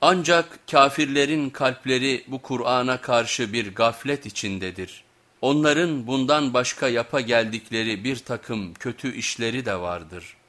Ancak kafirlerin kalpleri bu Kur'an'a karşı bir gaflet içindedir. Onların bundan başka yapa geldikleri bir takım kötü işleri de vardır.''